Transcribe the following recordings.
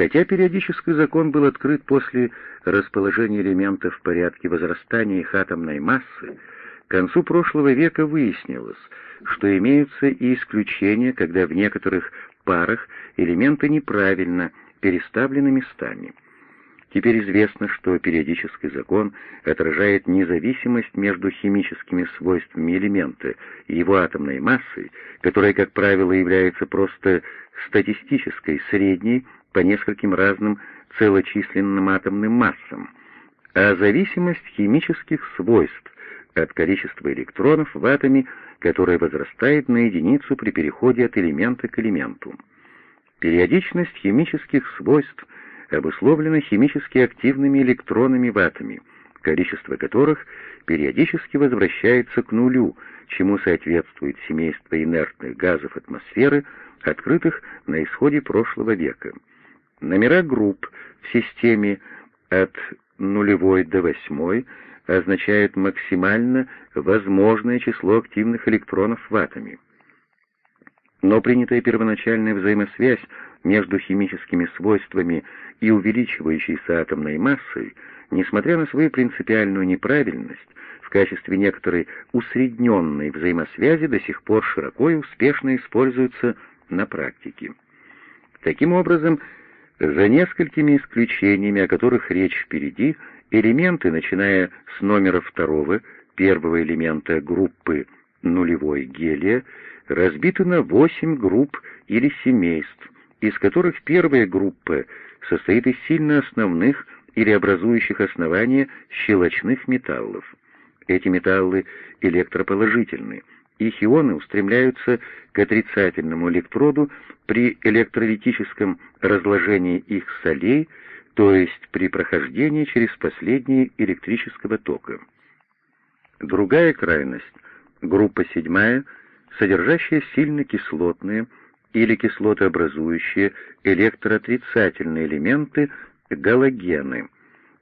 Хотя периодический закон был открыт после расположения элементов в порядке возрастания их атомной массы, к концу прошлого века выяснилось, что имеются и исключения, когда в некоторых парах элементы неправильно переставлены местами. Теперь известно, что периодический закон отражает независимость между химическими свойствами элемента и его атомной массой, которая, как правило, является просто статистической, средней по нескольким разным целочисленным атомным массам, а зависимость химических свойств от количества электронов в атоме, которое возрастает на единицу при переходе от элемента к элементу. Периодичность химических свойств обусловлена химически активными электронами в атоме, количество которых периодически возвращается к нулю, чему соответствует семейство инертных газов атмосферы, открытых на исходе прошлого века. Номера групп в системе от нулевой до восьмой означают максимально возможное число активных электронов в атоме. Но принятая первоначальная взаимосвязь между химическими свойствами и увеличивающейся атомной массой, несмотря на свою принципиальную неправильность, в качестве некоторой усредненной взаимосвязи до сих пор широко и успешно используется на практике. Таким образом, за несколькими исключениями, о которых речь впереди, элементы, начиная с номера второго, первого элемента группы нулевой гелия, разбиты на восемь групп или семейств, из которых первая группа состоит из сильно основных или образующих основания щелочных металлов. Эти металлы электроположительны, их ионы устремляются к отрицательному электроду при электролитическом разложении их солей, то есть при прохождении через последние электрического тока. Другая крайность, группа седьмая, содержащая сильно кислотные или кислотообразующие электроотрицательные элементы галогены.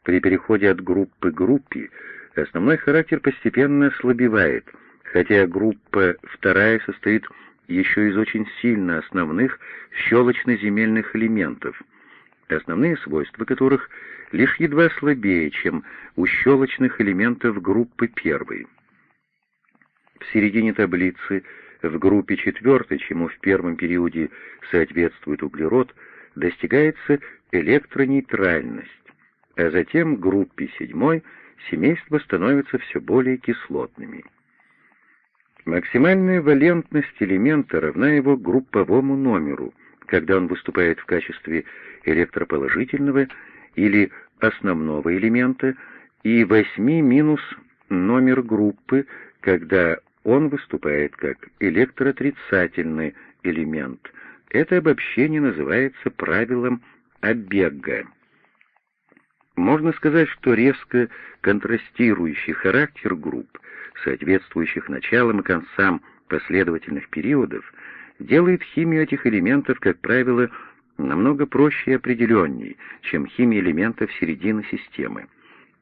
При переходе от группы к группе основной характер постепенно ослабевает, хотя группа вторая состоит еще из очень сильно основных щелочно-земельных элементов, основные свойства которых лишь едва слабее, чем у щелочных элементов группы первой. В середине таблицы в группе четвертой, чему в первом периоде соответствует углерод, достигается электронейтральность, а затем в группе седьмой семейства становятся все более кислотными. Максимальная валентность элемента равна его групповому номеру, когда он выступает в качестве электроположительного или основного элемента, и 8 минус номер группы, когда он выступает как электроотрицательный элемент. Это обобщение называется правилом Абега. Можно сказать, что резко контрастирующий характер групп, соответствующих началам и концам последовательных периодов, делает химию этих элементов, как правило, намного проще и определенней, чем химия элементов середины системы.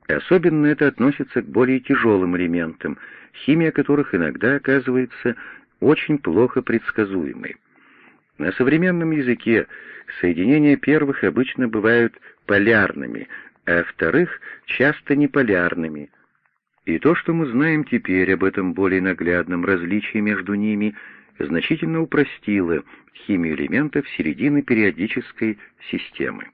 Особенно это относится к более тяжелым элементам, химия которых иногда оказывается очень плохо предсказуемой. На современном языке соединения первых обычно бывают полярными, а вторых часто неполярными. И то, что мы знаем теперь об этом более наглядном различии между ними, значительно упростило химию элементов середины периодической системы.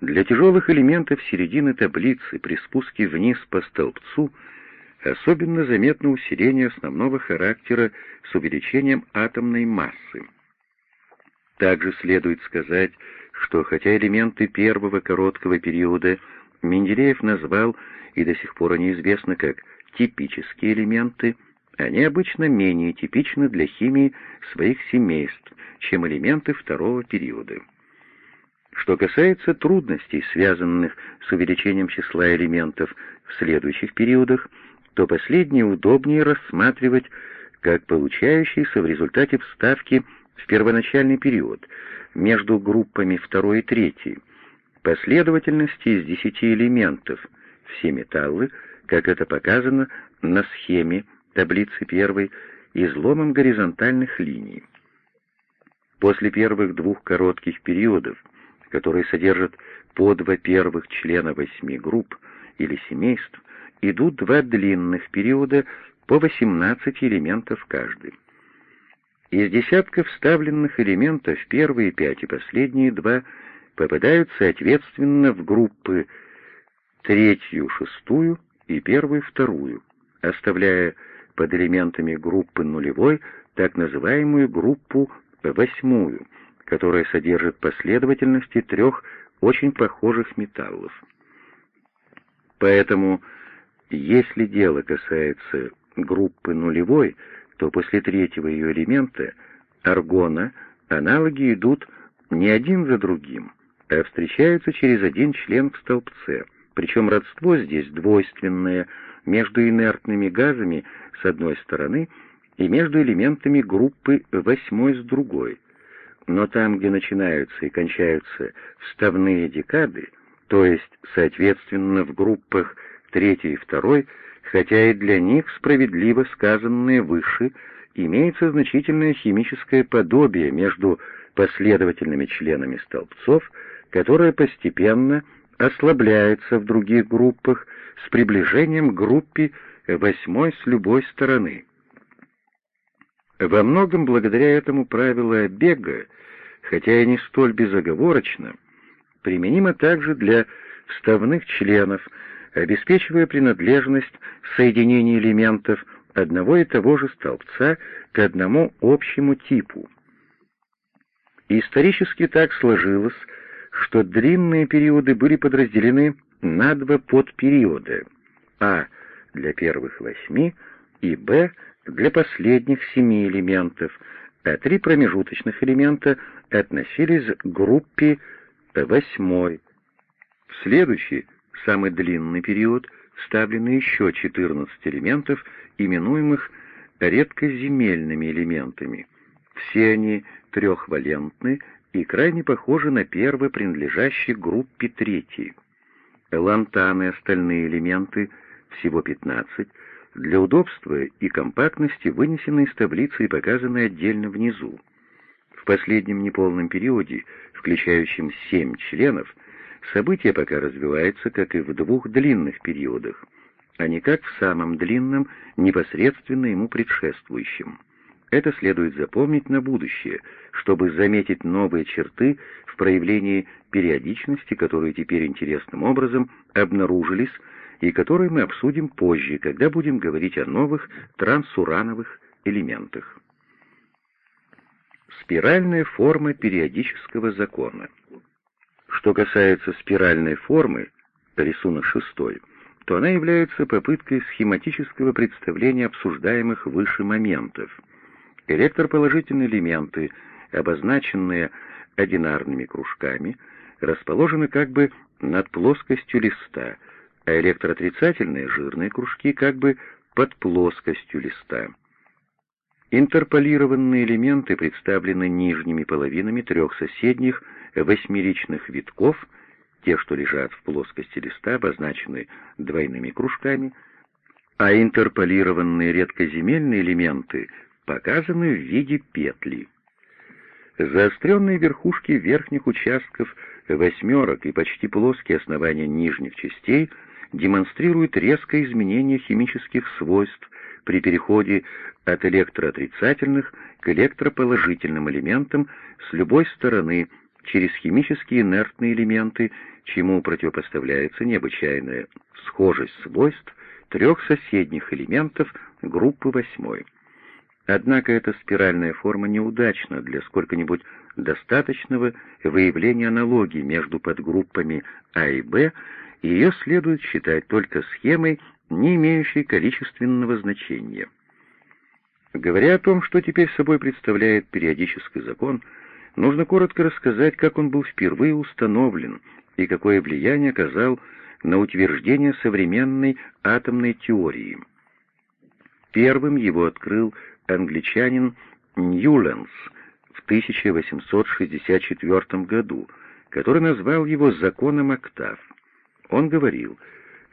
Для тяжелых элементов середины таблицы при спуске вниз по столбцу особенно заметно усиление основного характера с увеличением атомной массы. Также следует сказать, что хотя элементы первого короткого периода Менделеев назвал и до сих пор они известны как типические элементы, они обычно менее типичны для химии своих семейств, чем элементы второго периода. Что касается трудностей, связанных с увеличением числа элементов в следующих периодах, то последние удобнее рассматривать как получающиеся в результате вставки в первоначальный период между группами второй и третьей, последовательности из десяти элементов, все металлы, как это показано на схеме таблицы первой, изломом горизонтальных линий. После первых двух коротких периодов которые содержат по два первых члена восьми групп или семейств, идут два длинных периода по 18 элементов каждый. Из десятков вставленных элементов первые пять и последние два попадают соответственно в группы третью, шестую и первую, вторую, оставляя под элементами группы нулевой так называемую группу восьмую, которая содержит последовательности трех очень похожих металлов. Поэтому, если дело касается группы нулевой, то после третьего ее элемента, аргона, аналоги идут не один за другим, а встречаются через один член в столбце, причем родство здесь двойственное между инертными газами с одной стороны и между элементами группы восьмой с другой. Но там, где начинаются и кончаются вставные декады, то есть, соответственно, в группах третьей и второй, хотя и для них справедливо сказанное выше, имеется значительное химическое подобие между последовательными членами столбцов, которое постепенно ослабляется в других группах с приближением к группе восьмой с любой стороны. Во многом благодаря этому правило бега, хотя и не столь безоговорочно, применимо также для вставных членов, обеспечивая принадлежность соединения элементов одного и того же столбца к одному общему типу. Исторически так сложилось, что длинные периоды были подразделены на два подпериода А для первых восьми и Б для последних семи элементов, а три промежуточных элемента относились к группе восьмой. В следующий, самый длинный период, вставлены еще 14 элементов, именуемых редкоземельными элементами. Все они трехвалентны и крайне похожи на первый, принадлежащий группе третьей. Лантаны и остальные элементы, всего 15, для удобства и компактности вынесены из таблицы и показаны отдельно внизу. В последнем неполном периоде, включающем семь членов, событие пока развивается, как и в двух длинных периодах, а не как в самом длинном, непосредственно ему предшествующем. Это следует запомнить на будущее, чтобы заметить новые черты в проявлении периодичности, которые теперь интересным образом обнаружились и которые мы обсудим позже, когда будем говорить о новых трансурановых элементах. Спиральная форма периодического закона. Что касается спиральной формы, рисунок шестой, то она является попыткой схематического представления обсуждаемых выше моментов — Электроположительные элементы, обозначенные одинарными кружками, расположены как бы над плоскостью листа, а электроотрицательные жирные кружки как бы под плоскостью листа. Интерполированные элементы представлены нижними половинами трех соседних восьмеричных витков, те, что лежат в плоскости листа, обозначены двойными кружками, а интерполированные редкоземельные элементы показаны в виде петли. Заостренные верхушки верхних участков восьмерок и почти плоские основания нижних частей демонстрируют резкое изменение химических свойств при переходе от электроотрицательных к электроположительным элементам с любой стороны через химически инертные элементы, чему противопоставляется необычайная схожесть свойств трех соседних элементов группы восьмой. Однако эта спиральная форма неудачна для сколько-нибудь достаточного выявления аналогии между подгруппами А и Б, и ее следует считать только схемой, не имеющей количественного значения. Говоря о том, что теперь собой представляет периодический закон, нужно коротко рассказать, как он был впервые установлен и какое влияние оказал на утверждение современной атомной теории. Первым его открыл англичанин Ньюленс в 1864 году, который назвал его «законом октав». Он говорил,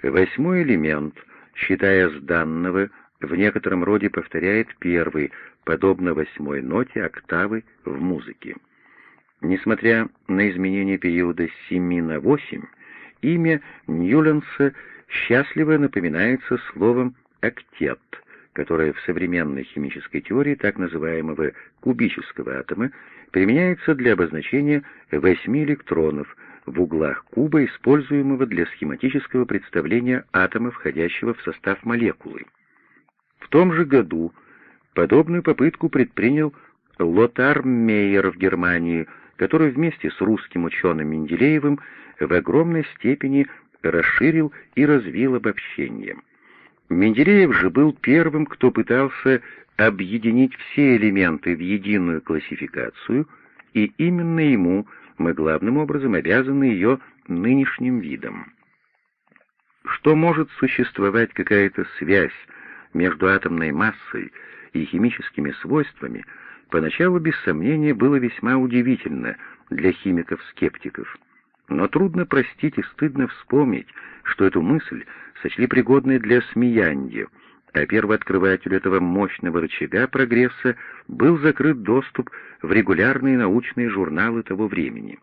восьмой элемент, считая с данного, в некотором роде повторяет первый, подобно восьмой ноте октавы в музыке. Несмотря на изменение периода с 7 на 8, имя Ньюленса счастливо напоминается словом «актет», которое в современной химической теории так называемого кубического атома применяется для обозначения восьми электронов в углах куба, используемого для схематического представления атома, входящего в состав молекулы. В том же году подобную попытку предпринял Лотар Мейер в Германии, который вместе с русским ученым Менделеевым в огромной степени расширил и развил обобщение. Менделеев же был первым, кто пытался объединить все элементы в единую классификацию, и именно ему мы главным образом обязаны ее нынешним видом. Что может существовать какая-то связь между атомной массой и химическими свойствами, поначалу без сомнения было весьма удивительно для химиков-скептиков. Но трудно простить и стыдно вспомнить, что эту мысль сочли пригодной для смеяния, а первооткрывателю этого мощного рычага прогресса был закрыт доступ в регулярные научные журналы того времени.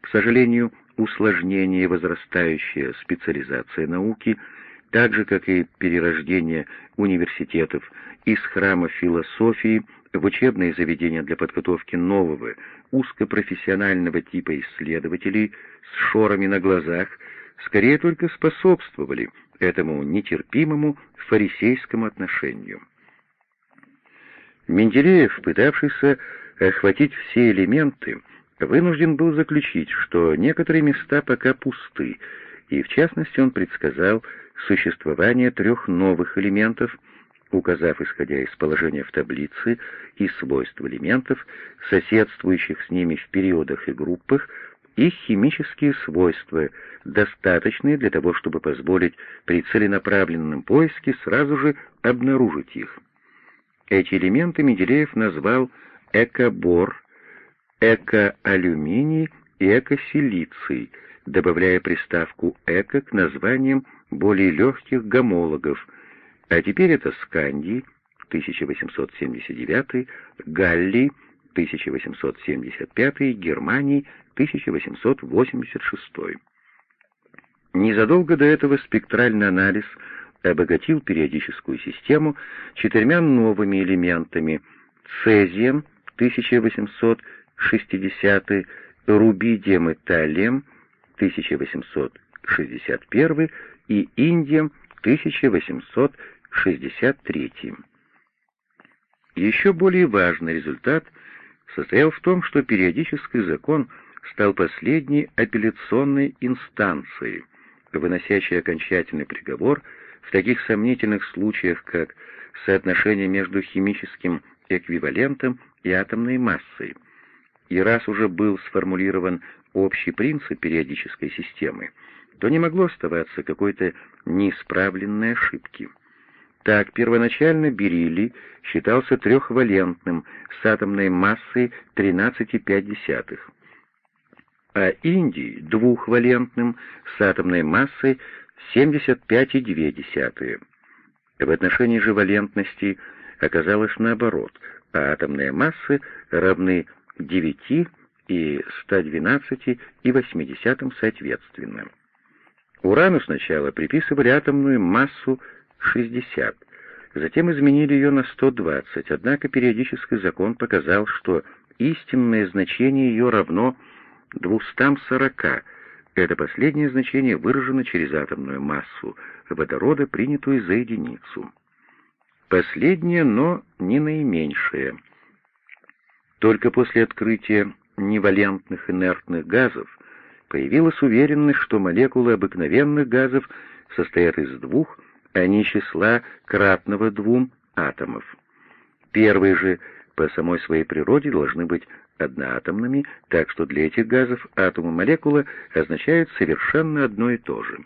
К сожалению, усложнение и возрастающая специализация науки, так же, как и перерождение университетов из храма философии в учебные заведения для подготовки нового, узкопрофессионального типа исследователей с шорами на глазах, скорее только способствовали этому нетерпимому фарисейскому отношению. Менделеев, пытавшийся охватить все элементы, вынужден был заключить, что некоторые места пока пусты, и в частности он предсказал существование трех новых элементов, указав, исходя из положения в таблице и свойств элементов, соседствующих с ними в периодах и группах, их химические свойства, достаточные для того, чтобы позволить при целенаправленном поиске сразу же обнаружить их. Эти элементы Менделеев назвал экобор, экоалюминий и экосилиций, добавляя приставку «эко» к названиям более легких гомологов, а теперь это скандий 1879, галлий 1875, Германии 1886. Незадолго до этого спектральный анализ обогатил периодическую систему четырьмя новыми элементами цезием 1860, рубидием и талием 1861 и индием 1863. Еще более важный результат состоял в том, что периодический закон стал последней апелляционной инстанцией, выносящей окончательный приговор в таких сомнительных случаях, как соотношение между химическим эквивалентом и атомной массой. И раз уже был сформулирован общий принцип периодической системы, то не могло оставаться какой-то неисправленной ошибки. Так, первоначально бериллий считался трехвалентным с атомной массой 13,5, а индий — двухвалентным с атомной массой 75,2. В отношении же валентности оказалось наоборот, а атомные массы равны 9 и 112 и 80 соответственно. Урану сначала приписывали атомную массу 60, затем изменили ее на 120, однако периодический закон показал, что истинное значение ее равно 240. Это последнее значение выражено через атомную массу водорода, принятую за единицу. Последнее, но не наименьшее. Только после открытия невалентных инертных газов появилась уверенность, что молекулы обыкновенных газов состоят из двух а не числа кратного двум атомов. Первые же по самой своей природе должны быть одноатомными, так что для этих газов атом и молекула означают совершенно одно и то же.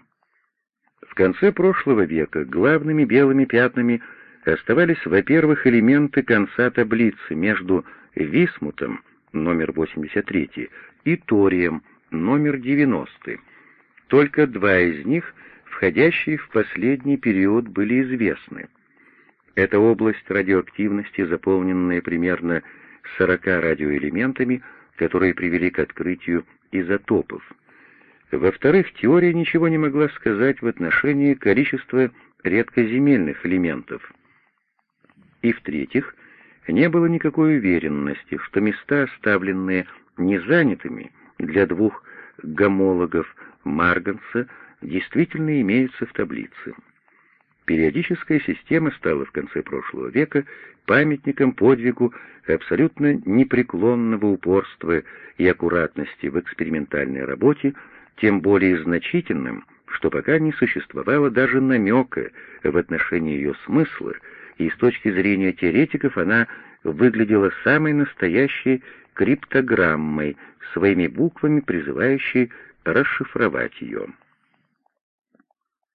В конце прошлого века главными белыми пятнами оставались, во-первых, элементы конца таблицы между висмутом, номер 83, и торием, номер 90. Только два из них — входящие в последний период, были известны. Эта область радиоактивности, заполненная примерно 40 радиоэлементами, которые привели к открытию изотопов. Во-вторых, теория ничего не могла сказать в отношении количества редкоземельных элементов. И в-третьих, не было никакой уверенности, что места, оставленные незанятыми для двух гомологов Марганса, действительно имеются в таблице. Периодическая система стала в конце прошлого века памятником подвигу абсолютно непреклонного упорства и аккуратности в экспериментальной работе, тем более значительным, что пока не существовало даже намека в отношении ее смысла, и с точки зрения теоретиков она выглядела самой настоящей криптограммой, своими буквами призывающей расшифровать ее.